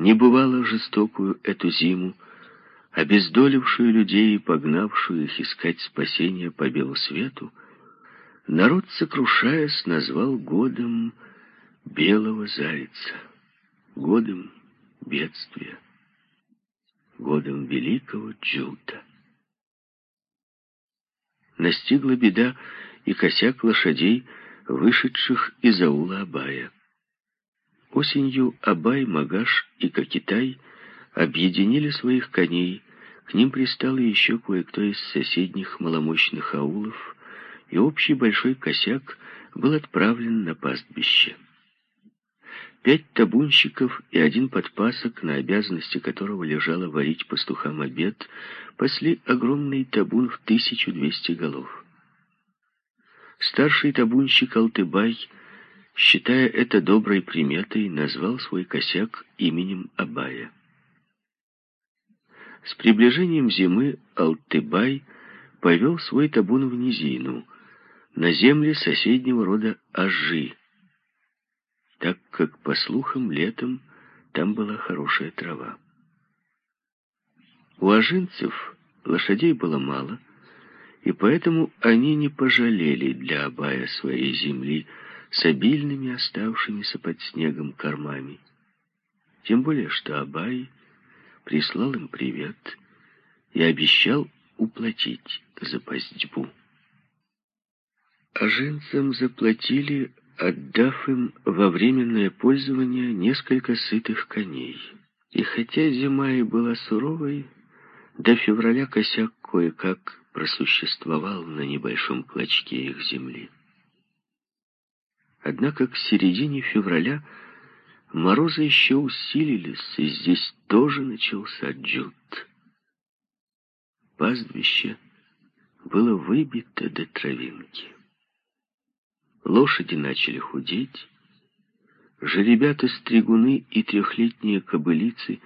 не бывало жестокую эту зиму, обездолившую людей и погнавшую их искать спасения по белу свету, народ, сокрушаясь, назвал годом белого зайца, годом бедствия, годом великого Джута. Настигла беда и косяк лошадей, вышедших из аула Абая. Осенью Абай, Магаш и Кокитай объединили своих коней, к ним пристал еще кое-кто из соседних маломощных аулов, и общий большой косяк был отправлен на пастбище. Пять табунщиков и один подпасок, на обязанности которого лежало варить пастухам обед, пасли огромный табун в 1200 голов. Старший табунщик Алтыбай, считая это доброй приметой, назвал свой косяк именем Абая. С приближением зимы Алтыбай повел свой табун в низину, на земле соседнего рода Ажи, так как, по слухам, летом там была хорошая трава. У ажинцев лошадей было мало, и поэтому они не пожалели для Абая своей земли с обильными оставшимися под снегом кормами. Тем более, что Абай прислал им привет и обещал уплатить за пастьбу. Ажинцам заплатили, отдав им во временное пользование несколько сытых коней. И хотя зима и была суровой, до февраля косяк кое-как просуществовал на небольшом клочке их земли. Однако к середине февраля морозы еще усилились, и здесь тоже начался джут. Пастбище было выбито до травинки. Лошади начали худеть, жеребята-стригуны и трехлетние кобылицы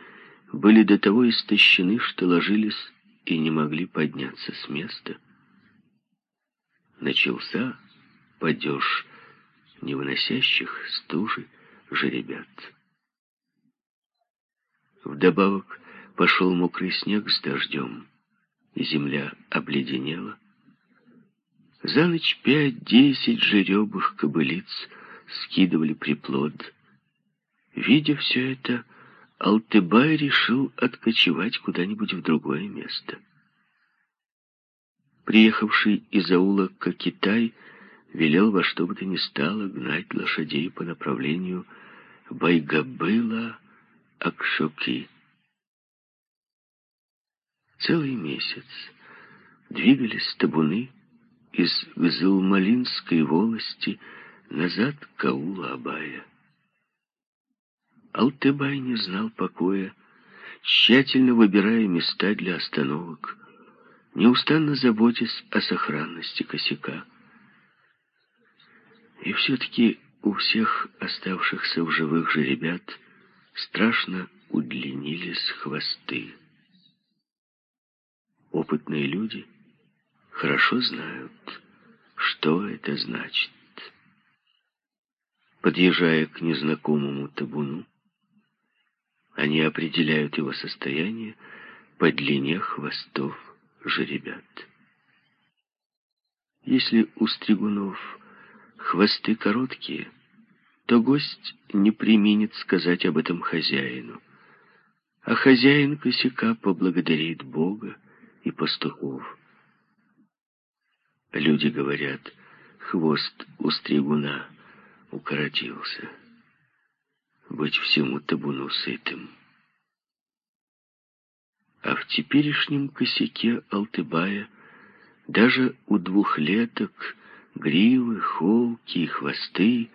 были до того истощены, что ложились и не могли подняться с места. Начался падеж невыносящих стужи жеребят. Вдобавок пошел мокрый снег с дождем, и земля обледенела. За ночь пять-десять жеребых кобылиц скидывали приплод. Видя все это, Алтыбай решил откочевать куда-нибудь в другое место. Приехавший из аула Кокитай велел во что бы то ни стало гнать лошадей по направлению Байгабыла Акшоки. Целый месяц двигались табуны из Гзылмалинской волости назад к аулу Абая. Алтыбай не знал покоя, тщательно выбирая места для остановок, неустанно заботясь о сохранности косяка. И все-таки у всех оставшихся в живых же ребят страшно удлинились хвосты. Опытные люди хорошо знают, что это значит. Подъезжая к незнакомому табуну, они определяют его состояние по длине хвостов жеребят. Если у стригунов хвосты короткие, то гость не применит сказать об этом хозяину, а хозяин косяка поблагодарит Бога и пастухов. Люди говорят, хвост у стригуна укоротился быть всему табуну сытым. А в теперешнем косяке Алтыбая даже у двухлеток гривы, холки и хвосты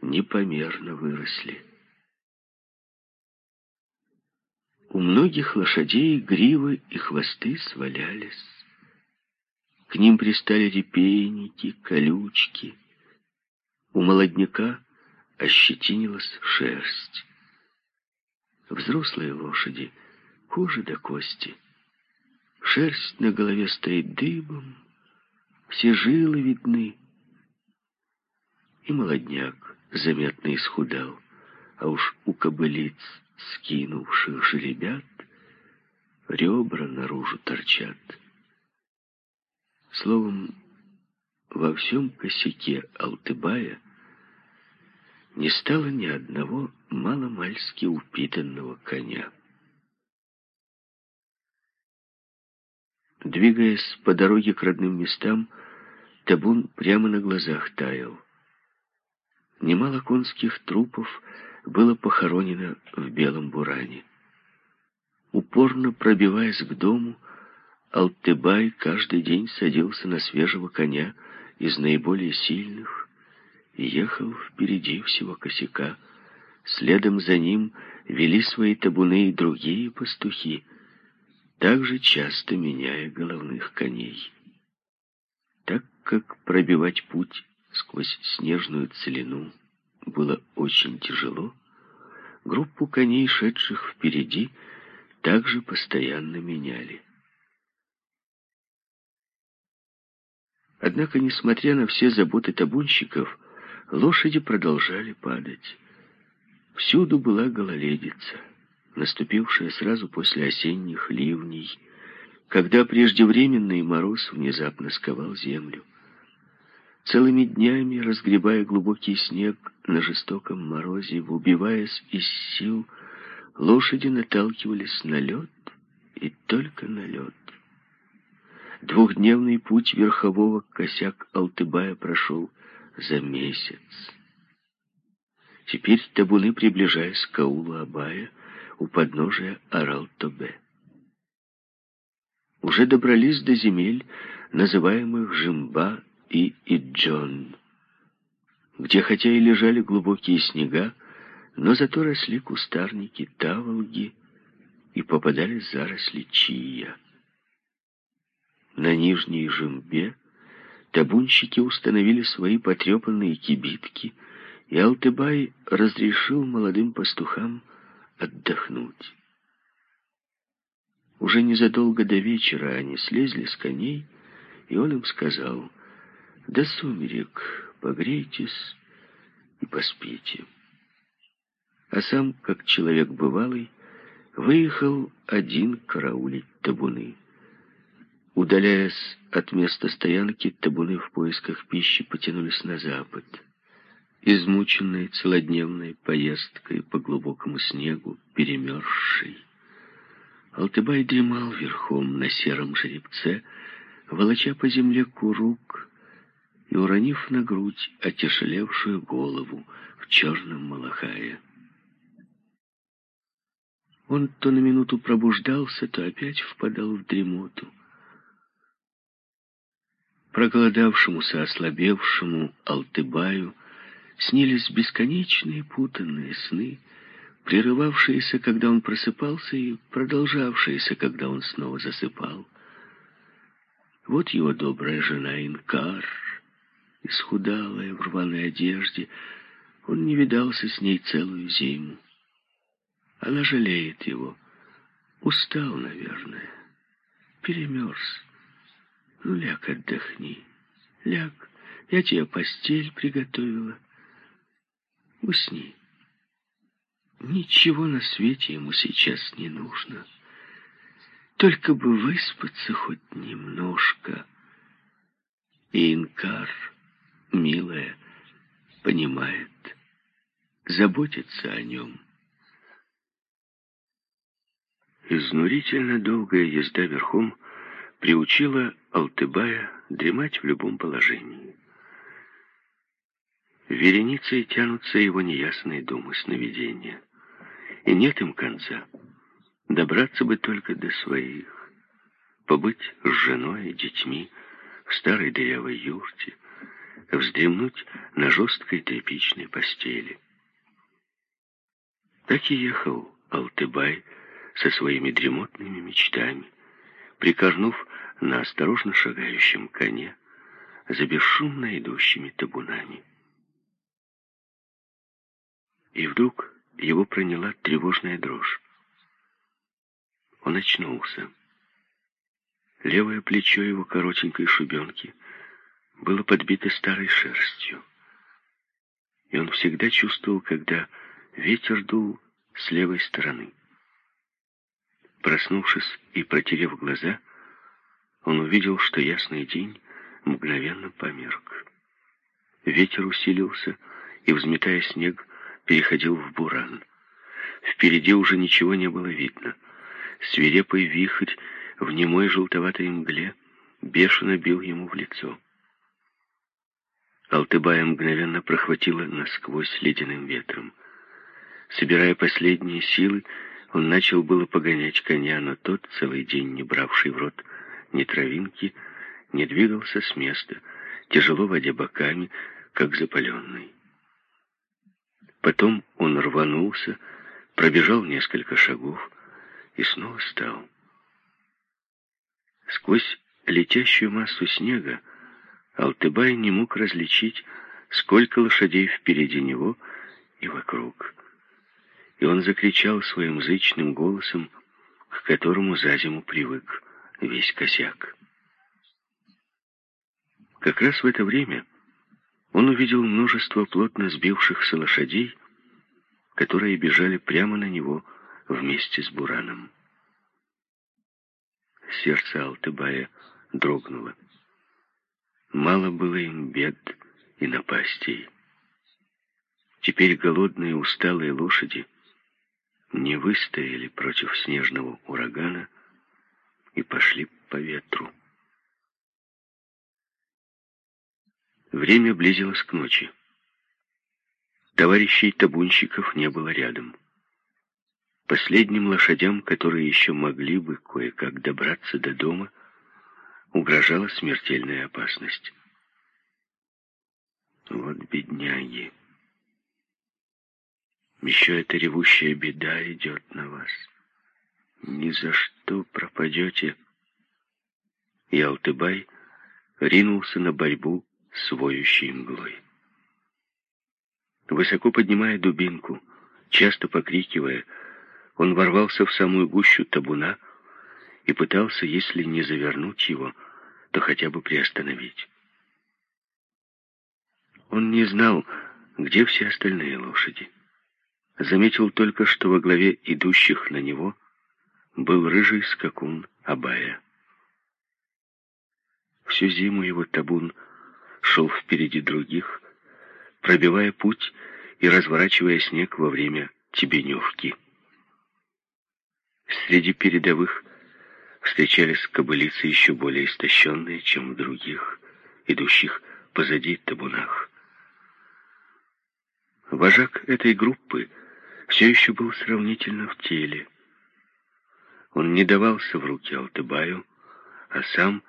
непомерно выросли. У многих лошадей гривы и хвосты свалялись. К ним пристали репейники, колючки. У молодняка ощетинилась шерсть. Взрослые лошади, кожа до кости. Шерсть на голове стоит дыбом, все жилы видны. И молодняк заметно исхудал, а уж у кобылиц скинувших жеребят ребра наружу торчат. Словом, во всем косяке Алтыбая не стало ни одного маломальски упитанного коня. Двигаясь по дороге к родным местам, табун прямо на глазах таял. Немало конских трупов было похоронено в белом буране. Упорно пробиваясь к дому, Алтыбай каждый день садился на свежего коня из наиболее сильных и ехал впереди всего косяка. Следом за ним вели свои табуны и другие пастухи, также часто меняя головных коней. Как пробивать путь сквозь снежную целину было очень тяжело, группу коней, шедших впереди, также постоянно меняли. Однако, несмотря на все заботы табунщиков, лошади продолжали падать. Всюду была гололедица, наступившая сразу после осенних ливней, когда преждевременный мороз внезапно сковал землю. Целыми днями, разгребая глубокий снег на жестоком морозе, убиваясь из сил, лошади наталкивались на лед и только на лед. Двухдневный путь верхового косяк Алтыбая прошел за месяц. Теперь табуны, приближаясь к аулу Абая, у подножия Арал-Тобе. Уже добрались до земель, называемых Жимба и Иджон, где хотя и лежали глубокие снега, но зато росли кустарники, таволги и попадались заросли чия. На нижней жимбе табунщики установили свои потрепанные кибитки, и Алтыбай разрешил молодым пастухам отдохнуть. Уже незадолго до вечера они слезли с коней, и он им сказал, «До сумерек погрейтесь и поспите» а сам, как человек бывалый, выехал один караулить табуны. Удаляясь от места стоянки, табуны в поисках пищи потянулись на запад. Измученной целодневной поездкой по глубокому снегу, перемерзший, Алтыбай дремал верхом на сером жеребце, волоча по земле курук и уронив на грудь отяжелевшую голову в черном малахае. Он то на минуту пробуждался, то опять впадал в дремоту. Проголодавшемуся, ослабевшему Алтыбаю снились бесконечные путанные сны, прерывавшиеся, когда он просыпался, и продолжавшиеся, когда он снова засыпал. Вот его добрая жена Инкар, исхудалая в рваной одежде, он не видался с ней целую зиму. Она жалеет его. Устал, наверное. Перемерз. Ну, ляг, отдохни. Ляг, я тебе постель приготовила. Усни. Ничего на свете ему сейчас не нужно. Только бы выспаться хоть немножко. И Инкар, милая, понимает, заботится о нем. Изнурительно долгая езда верхом приучила Алтыбая дремать в любом положении. Вереницей тянутся его неясные думы сновидения. И нет им конца. Добраться бы только до своих. Побыть с женой и детьми в старой дырявой юрте, вздремнуть на жесткой тряпичной постели. Так и ехал Алтыбай, со своими дремотными мечтами, прикорнув на осторожно шагающем коне за бесшумно идущими табунами. И вдруг его проняла тревожная дрожь. Он очнулся. Левое плечо его коротенькой шубенки было подбито старой шерстью. И он всегда чувствовал, когда ветер дул с левой стороны. Проснувшись и протерев глаза, он увидел, что ясный день мгновенно померк. Ветер усилился и, взметая снег, переходил в буран. Впереди уже ничего не было видно. Свирепый вихрь в немой желтоватой мгле бешено бил ему в лицо. Алтыбая мгновенно прохватила насквозь ледяным ветром. Собирая последние силы, он начал было погонять коня, но тот, целый день не бравший в рот ни травинки, не двигался с места, тяжело водя боками, как запаленный. Потом он рванулся, пробежал несколько шагов и снова стал. Сквозь летящую массу снега Алтыбай не мог различить, сколько лошадей впереди него и вокруг. И он закричал своим зычным голосом, к которому за зиму привык весь косяк. Как раз в это время он увидел множество плотно сбившихся лошадей, которые бежали прямо на него вместе с Бураном. Сердце Алтыбая дрогнуло. Мало было им бед и напастей. Теперь голодные усталые лошади не выстояли против снежного урагана и пошли по ветру. Время близилось к ночи. Товарищей табунщиков не было рядом. Последним лошадям, которые еще могли бы кое-как добраться до дома, угрожала смертельная опасность. Вот бедняги. Еще эта ревущая беда идет на вас. Ни за что пропадете. И Алтыбай ринулся на борьбу с воющей мглой. Высоко поднимая дубинку, часто покрикивая, он ворвался в самую гущу табуна, и пытался, если не завернуть его, то хотя бы приостановить. Он не знал, где все остальные лошади. Заметил только, что во главе идущих на него был рыжий скакун Абая. Всю зиму его табун шел впереди других, пробивая путь и разворачивая снег во время тебеневки. Среди передовых встречались кобылицы еще более истощенные, чем в других, идущих позади табунах. Вожак этой группы все еще был сравнительно в теле. Он не давался в руки Алтыбаю, а сам,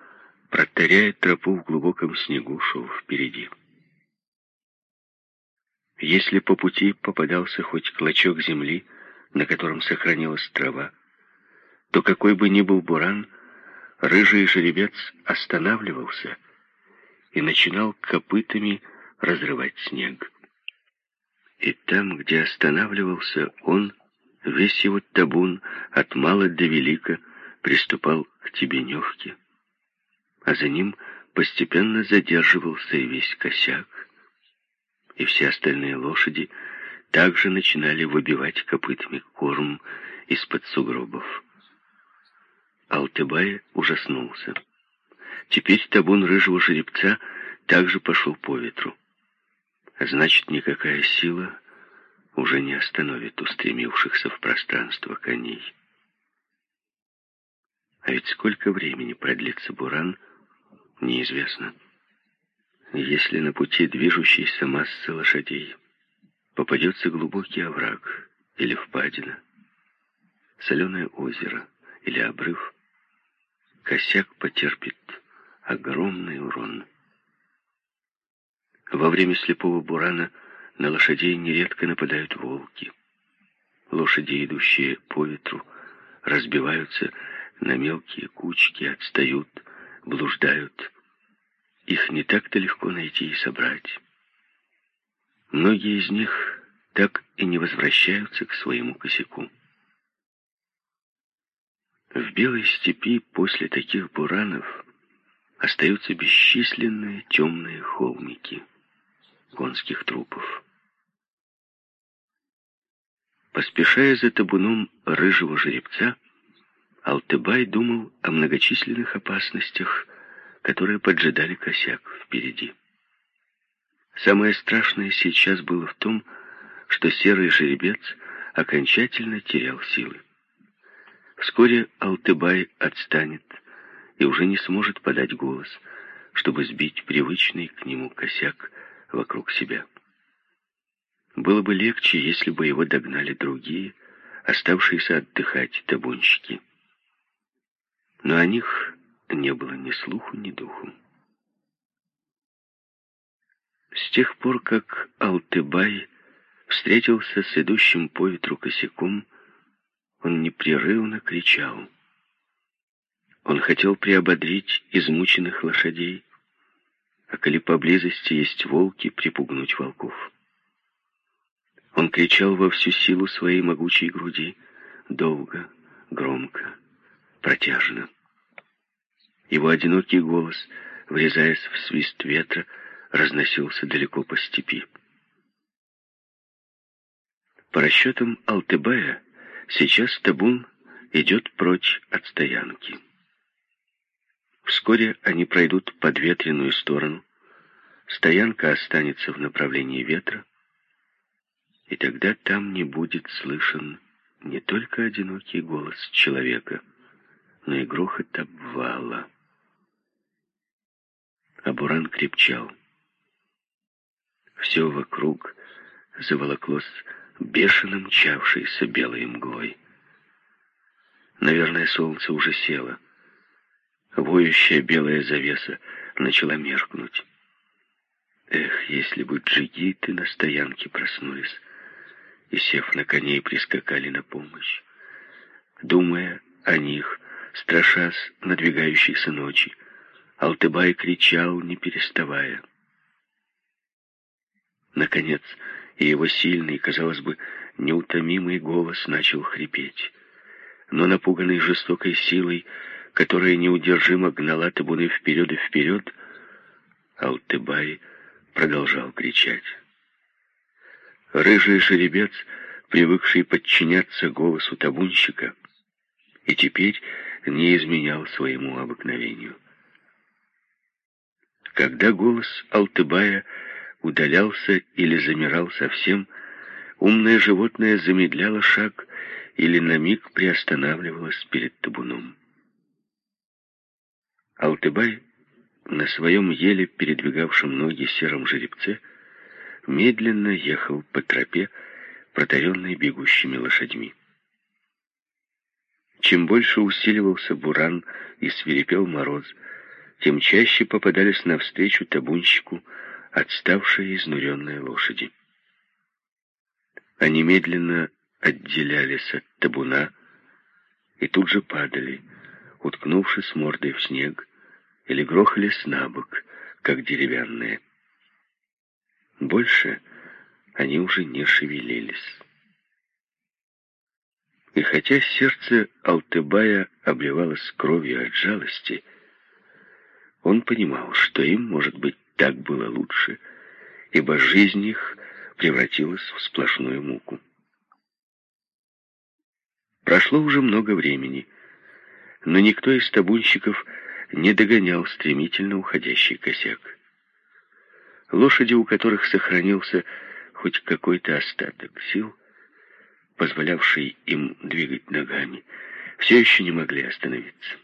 протаряя тропу в глубоком снегу, шел впереди. Если по пути попадался хоть клочок земли, на котором сохранилась трава, то какой бы ни был буран, рыжий жеребец останавливался и начинал копытами разрывать снег. И там, где останавливался он, весь его табун от мала до велика приступал к Тебеневке, а за ним постепенно задерживался и весь косяк, и все остальные лошади также начинали выбивать копытами корм из-под сугробов. Алтыбай ужаснулся. Теперь табун рыжего жеребца также пошел по ветру. Значит, никакая сила уже не остановит устремившихся в пространство коней. А ведь сколько времени продлится буран, неизвестно. Если на пути движущейся массы лошадей попадется глубокий овраг или впадина, соленое озеро или обрыв, косяк потерпит огромный урон. Во время слепого бурана на лошадей нередко нападают волки. Лошади, идущие по ветру, разбиваются на мелкие кучки, отстают, блуждают. Их не так-то легко найти и собрать. Многие из них так и не возвращаются к своему косяку. В белой степи после таких буранов остаются бесчисленные темные холмики конских трупов. Поспешая за табуном рыжего жеребца, Алтыбай думал о многочисленных опасностях, которые поджидали косяк впереди. Самое страшное сейчас было в том, что серый жеребец окончательно терял силы. Вскоре Алтыбай отстанет и уже не сможет подать голос, чтобы сбить привычный к нему косяк вокруг себя. Было бы легче, если бы его догнали другие, оставшиеся отдыхать табунщики. Но о них не было ни слуху, ни духу. С тех пор, как Алтыбай встретился с идущим по ветру косяком, он непрерывно кричал. Он хотел приободрить измученных лошадей, а коли поблизости есть волки, припугнуть волков. Он кричал во всю силу своей могучей груди, долго, громко, протяжно. Его одинокий голос, врезаясь в свист ветра, разносился далеко по степи. По расчетам Алтыбая, сейчас табун идет прочь от стоянки. Вскоре они пройдут под ветреную сторону, стоянка останется в направлении ветра, и тогда там не будет слышен не только одинокий голос человека, но и грохот обвала. А буран крепчал. Все вокруг заволоклось бешено мчавшейся белой мглой. Наверное, солнце уже село. Воющая белая завеса начала меркнуть. Эх, если бы джигиты на стоянке проснулись и, сев на коней, прискакали на помощь. Думая о них, страшась надвигающейся ночи, Алтыбай кричал, не переставая. Наконец, и его сильный, казалось бы, неутомимый голос начал хрипеть. Но напуганный жестокой силой, которая неудержимо гнала табуны вперед и вперед, Алтыбай продолжал кричать. Рыжий жеребец, привыкший подчиняться голосу табунщика, и теперь не изменял своему обыкновению. Когда голос Алтыбая удалялся или замирал совсем, умное животное замедляло шаг или на миг приостанавливалось перед табуном. Алтыбай на своем еле передвигавшем ноги сером жеребце медленно ехал по тропе, протаренной бегущими лошадьми. Чем больше усиливался буран и свирепел мороз, тем чаще попадались навстречу табунщику отставшие изнуренные лошади. Они медленно отделялись от табуна и тут же падали, уткнувшись мордой в снег, или грохались на бок, как деревянные. Больше они уже не шевелились. И хотя сердце Алтыбая обливалось кровью от жалости, он понимал, что им, может быть, так было лучше, ибо жизнь их превратилась в сплошную муку. Прошло уже много времени, но никто из табунщиков не догонял стремительно уходящий косяк. Лошади, у которых сохранился хоть какой-то остаток сил, позволявший им двигать ногами, все еще не могли остановиться.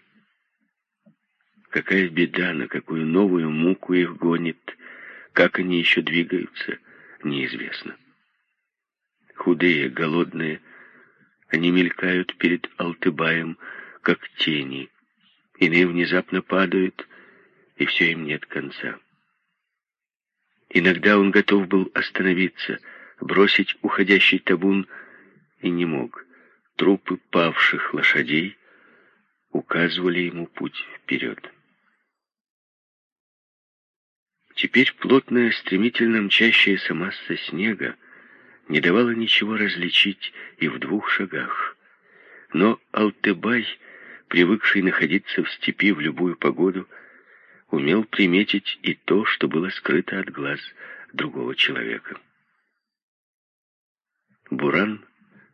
Какая беда, на какую новую муку их гонит, как они еще двигаются, неизвестно. Худые, голодные, они мелькают перед Алтыбаем, как тени. Иные внезапно падают, и все им нет конца. Иногда он готов был остановиться, бросить уходящий табун, и не мог. Трупы павших лошадей указывали ему путь вперед. Теперь плотная, стремительно мчащаяся масса снега не давала ничего различить и в двух шагах. Но Алтыбай, привыкший находиться в степи в любую погоду, умел приметить и то, что было скрыто от глаз другого человека. Буран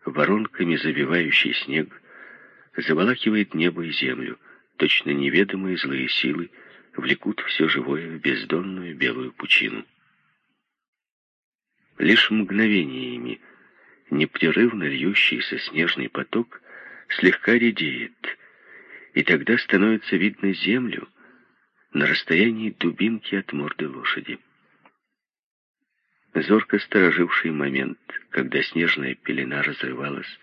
воронками забивающий снег, заволакивает небо и землю, точно неведомые злые силы влекут все живое в бездонную белую пучину. Лишь мгновениями непрерывно льющийся снежный поток слегка редеет, и тогда становится видно землю на расстоянии дубинки от морды лошади. Зорко стороживший момент, когда снежная пелена разрывалась,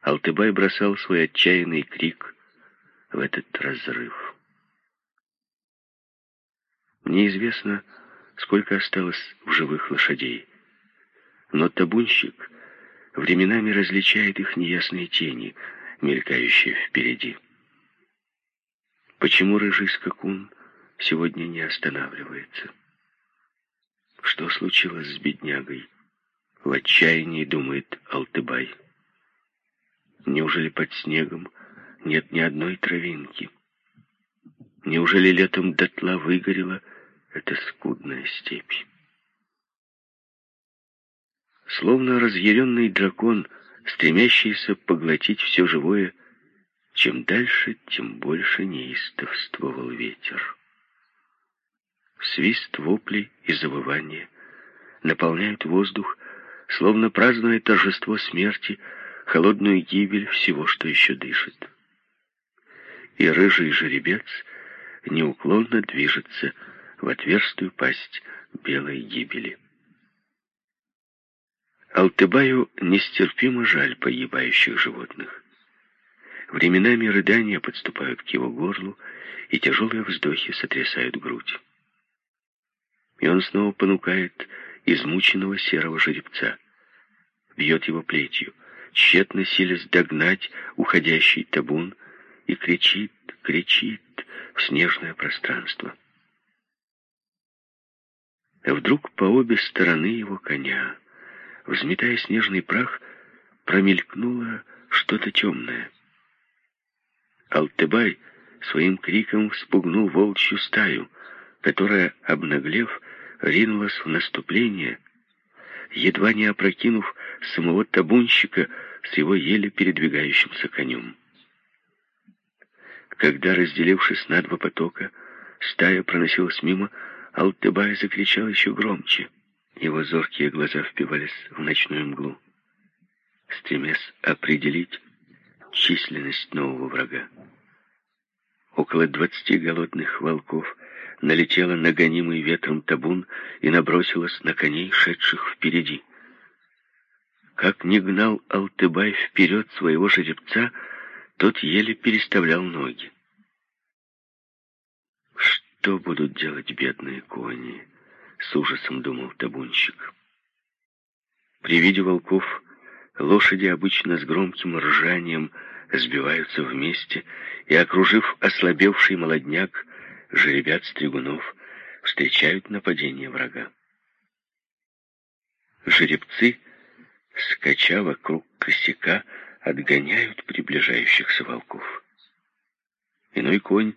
Алтыбай бросал свой отчаянный крик в этот разрыв. Неизвестно, сколько осталось в живых лошадей, но табунщик временами различает их неясные тени, мелькающие впереди. Почему рыжий скакун сегодня не останавливается? Что случилось с беднягой? В отчаянии думает Алтыбай. Неужели под снегом нет ни одной травинки? Неужели летом дотла выгорела эта скудная степь? Словно разъяренный дракон, стремящийся поглотить все живое, чем дальше, тем больше неистовствовал ветер. Свист воплей и завывания наполняют воздух, словно празднуя торжество смерти, холодную гибель всего, что еще дышит. И рыжий жеребец неуклонно движется в отверстую пасть белой гибели. Алтыбаю нестерпимо жаль погибающих животных. Временами рыдания подступают к его горлу, и тяжелые вздохи сотрясают грудь. И он снова понукает измученного серого жеребца, бьет его плетью, тщетно силясь догнать уходящий табун, и кричит, кричит в снежное пространство. Вдруг по обе стороны его коня, взметая снежный прах, промелькнуло что-то темное. Алтыбай своим криком вспугнул волчью стаю, которая, обнаглев, ринулась в наступление, едва не опрокинув самого табунщика с его еле передвигающимся конем. Когда, разделившись на два потока, стая проносилась мимо, Алтыбай закричал еще громче. Его зоркие глаза впивались в ночную мглу, стремясь определить численность нового врага. Около двадцати голодных волков налетела на гонимый ветром табун и набросилась на коней, шедших впереди. Как не гнал Алтыбай вперед своего жеребца, тот еле переставлял ноги. Что будут делать бедные кони? С ужасом думал табунщик. При виде волков лошади обычно с громким ржанием сбиваются вместе и, окружив ослабевший молодняк, жеребят-стригунов встречают нападение врага. Жеребцы, скача вокруг косяка, отгоняют приближающихся волков. Иной конь,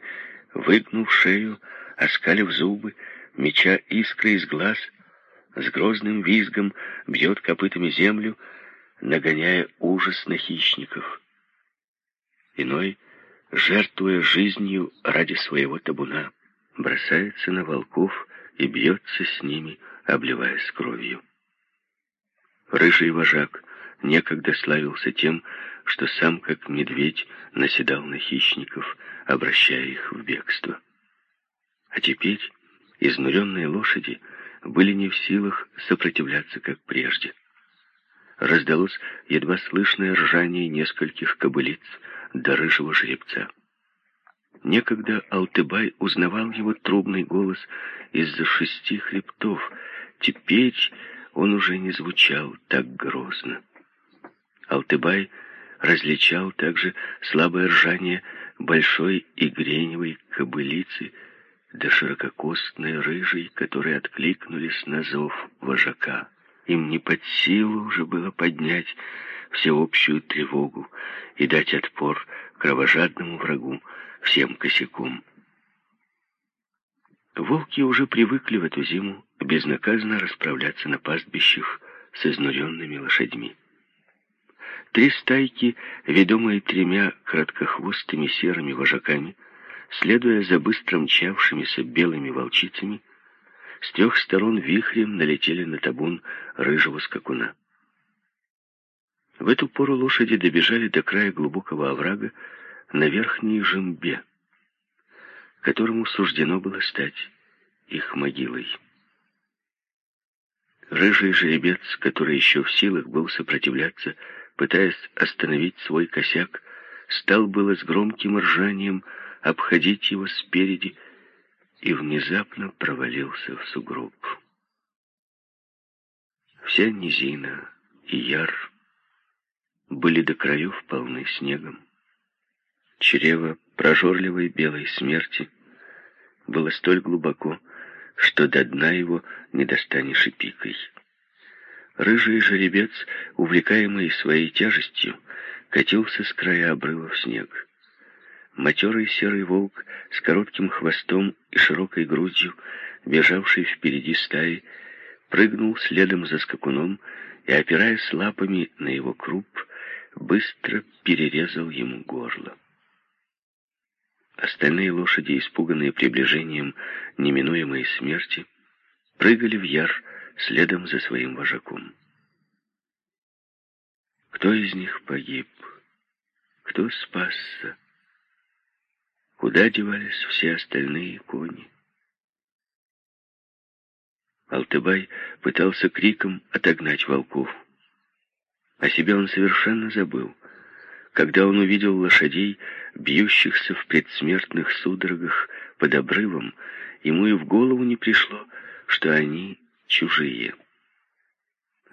выгнув шею, оскалив зубы, меча искры из глаз, с грозным визгом бьет копытами землю, нагоняя ужас на хищников. Иной, жертвуя жизнью ради своего табуна, бросается на волков и бьется с ними, обливаясь кровью. Рыжий вожак некогда славился тем, что сам, как медведь, наседал на хищников, обращая их в бегство. А теперь изнуренные лошади были не в силах сопротивляться, как прежде. Раздалось едва слышное ржание нескольких кобылиц до рыжего жеребца. Некогда Алтыбай узнавал его трубный голос из-за шести хребтов. Теперь он уже не звучал так грозно. Алтыбай различал также слабое ржание большой и греневой кобылицы, да ширококостной рыжей, которые откликнулись на зов вожака. Им не под силу уже было поднять всеобщую тревогу и дать отпор кровожадному врагу всем косяком. Волки уже привыкли в эту зиму безнаказанно расправляться на пастбищах с изнуренными лошадьми. Три стайки, ведомые тремя краткохвостыми серыми вожаками, следуя за быстро мчавшимися белыми волчицами, с трех сторон вихрем налетели на табун рыжего скакуна. В эту пору лошади добежали до края глубокого оврага на верхней жембе, которому суждено было стать их могилой. Рыжий жеребец, который еще в силах был сопротивляться, пытаясь остановить свой косяк, стал было с громким ржанием обходить его спереди и внезапно провалился в сугроб. Вся низина и яр были до краев полны снегом. Чрево прожорливой белой смерти было столь глубоко, что до дна его не достанешь и пикой. Рыжий жеребец, увлекаемый своей тяжестью, катился с края обрыва в снег. Матерый серый волк с коротким хвостом и широкой грудью, бежавший впереди стаи, прыгнул следом за скакуном и, опираясь лапами на его круп, быстро перерезал ему горло. Остальные лошади, испуганные приближением неминуемой смерти, прыгали в яр следом за своим вожаком. Кто из них погиб? Кто спасся? Куда девались все остальные кони? Алтыбай пытался криком отогнать волков. О себе он совершенно забыл. Когда он увидел лошадей, бьющихся в предсмертных судорогах под обрывом, ему и в голову не пришло, что они чужие.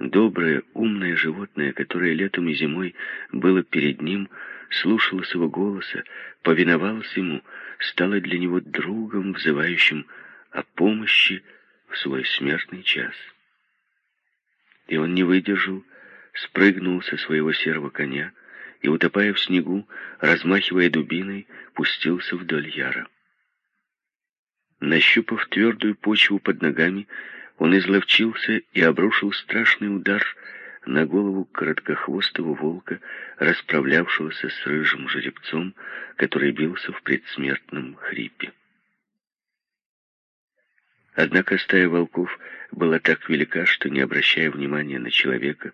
Доброе, умное животное, которое летом и зимой было перед ним, слушалось его голоса, повиновалось ему, стало для него другом, взывающим о помощи в свой смертный час. И он не выдержал, спрыгнул со своего серого коня и, утопая в снегу, размахивая дубиной, пустился вдоль яра. Нащупав твердую почву под ногами, он изловчился и обрушил страшный удар на голову короткохвостого волка, расправлявшегося с рыжим жеребцом, который бился в предсмертном хрипе. Однако стая волков была так велика, что, не обращая внимания на человека,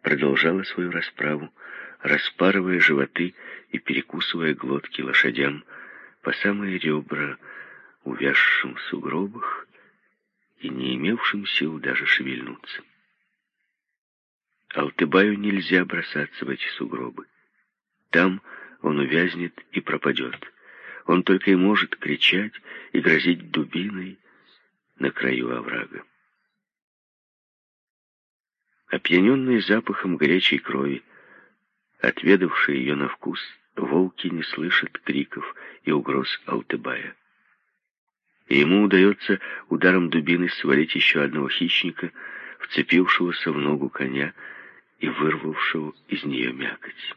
продолжала свою расправу, распарывая животы и перекусывая глотки лошадям по самые ребра, увязшим в сугробах и не имевшим сил даже шевельнуться. Алтыбаю нельзя бросаться в эти сугробы. Там он увязнет и пропадет. Он только и может кричать и грозить дубиной, на краю оврага. Опьяненные запахом горячей крови, отведавшие ее на вкус, волки не слышат криков и угроз Алтыбая. И ему удается ударом дубины свалить еще одного хищника, вцепившегося в ногу коня и вырвавшего из нее мякоть.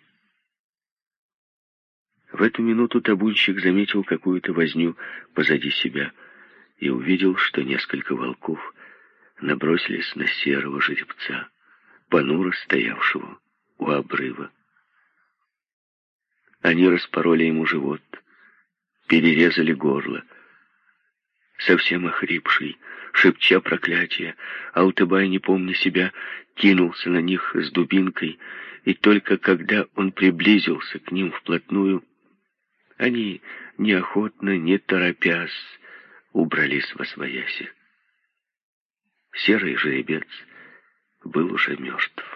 В эту минуту табунщик заметил какую-то возню позади себя — и увидел, что несколько волков набросились на серого жеребца, понуро стоявшего у обрыва. Они распороли ему живот, перерезали горло. Совсем охрипший, шепча проклятие, Алтыбай, не помня себя, кинулся на них с дубинкой, и только когда он приблизился к ним вплотную, они неохотно, не торопясь, убрались во свояси. Серый жеребец был уже мертв.